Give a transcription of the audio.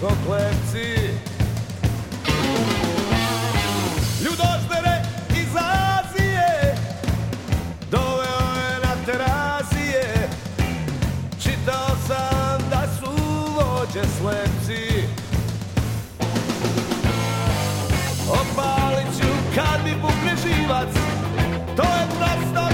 ko Ljudoždere iz Azije. Doveo je na terazije. Čitao sam da su vođe slepci. Opalit ću kad mi bukne živac. To je prestao